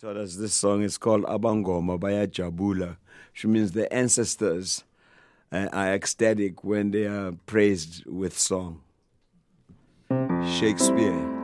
taught us this song is called Abangoma by Jabula, which means the ancestors uh, are ecstatic when they are praised with song. Shakespeare.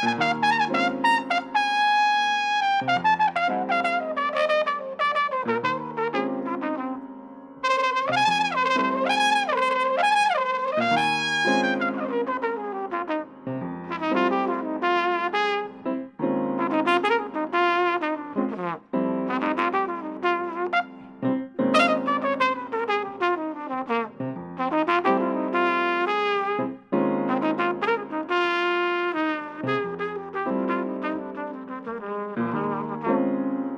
Música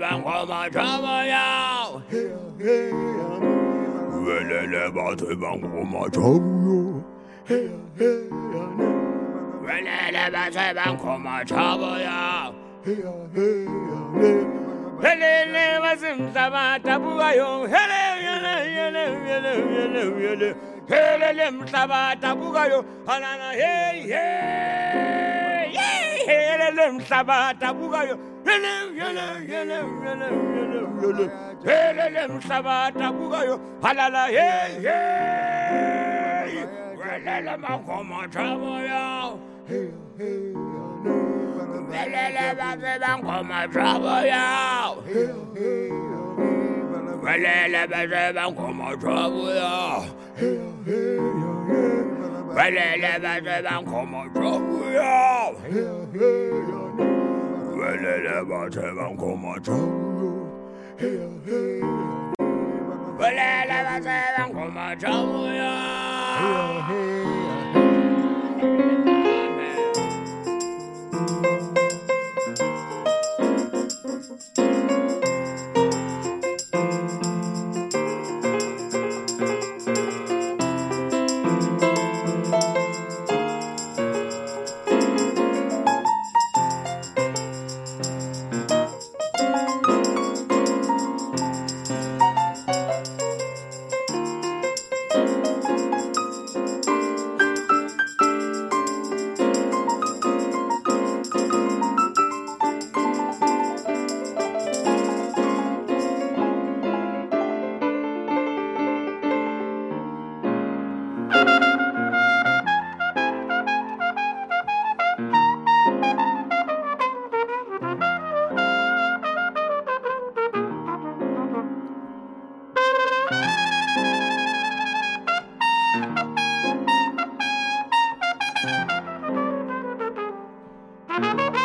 bangoma jabo ya welele batse bangoma jabo welele batse bangoma jabo ya helele basimhlabata bukayo hele hey hey hey helele mhlabata bukayo hele hele hele hele hele hele halala hey hey. Welele makoma chabo ya welele babe bangoma chabo ya welele babe bangoma chabo ya welele babe bangoma chabo ya welele babe bangoma chabo welele babe bangoma chabo ya helele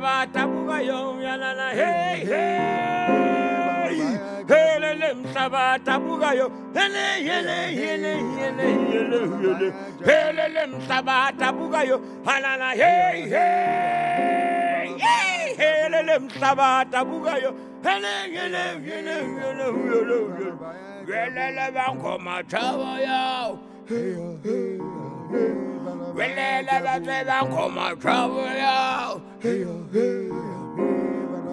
basemhlabata bukayo yalala hey hey helele mhlabata bukayo hele hele hele hele hele hele helele mhlabata bukayo halala hey hey. Hey helele mhlabata bukayo heleng heleng heleng heleng heleng Welele bangoma chabo yao. Welele batwe bangoma chabo yao.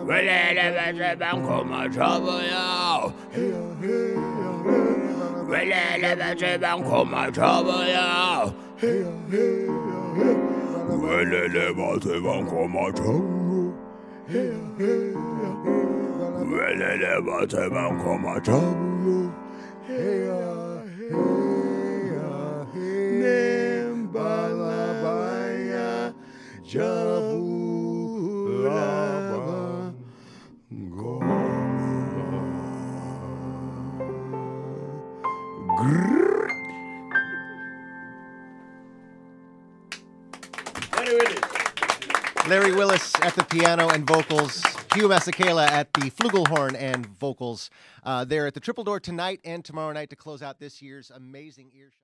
Welele batwe bangoma chabo yao. Welele batwe bangoma chabo yao. Welele batwe bangoma chabo. Welele batwe bangoma chabo. nembalabaya jabulaba Larry Willis at the piano and vocals. Hugh Masekela at the flugelhorn and vocals. Uh, they're at the Triple Door tonight and tomorrow night to close out this year's amazing Earshot.